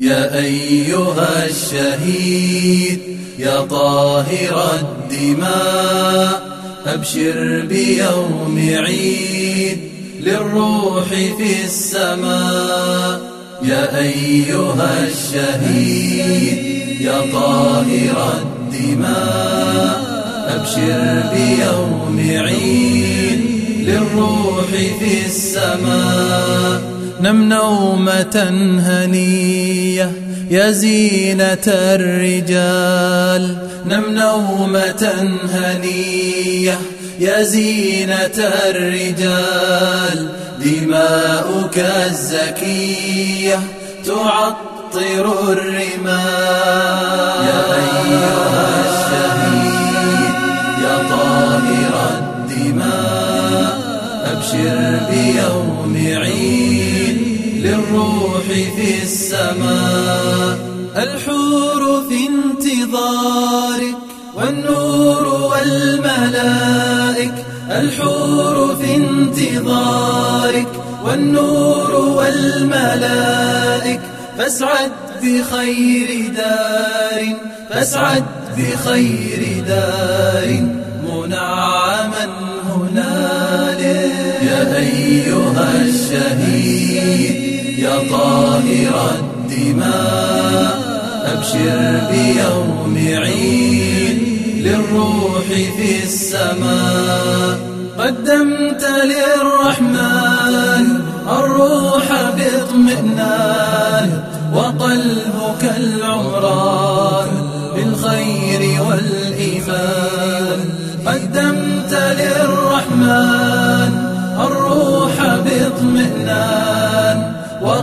يا أيها الشهيد يا طاهر الدماء أبشر بيوم عيد للروح في السماء. يا أيها الشهيد يا طاهر الدماء أبشر بيوم عيد للروح في السماء. نم نومة هنية يا زينة الرجال. نم نومة هنية يا زينة الرجال. دماؤك الزكية تعطر الرمال. يا أيها أبشر بيوم عيد للروح في السماء. الحور في انتظارك والنور والملائك. الحور في انتظارك والنور والملائك. فاسعد بخير دار فاسعد بخير دار. أيها الشهيد. يا طاهر الدماء أبشر بيوم عيد. للروح في السماء قدمت للرحمن. الروح باطمئنان وقلبك العمران. بالخير والإيمان قدمت للرحمن.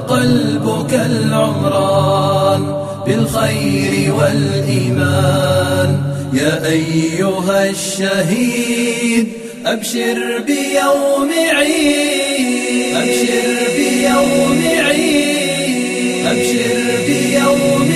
وقلبك العمران بالخير والإيمان. يا أيها الشهيد أبشر بيوم عيد. أبشر بيوم عيد. أبشر بيوم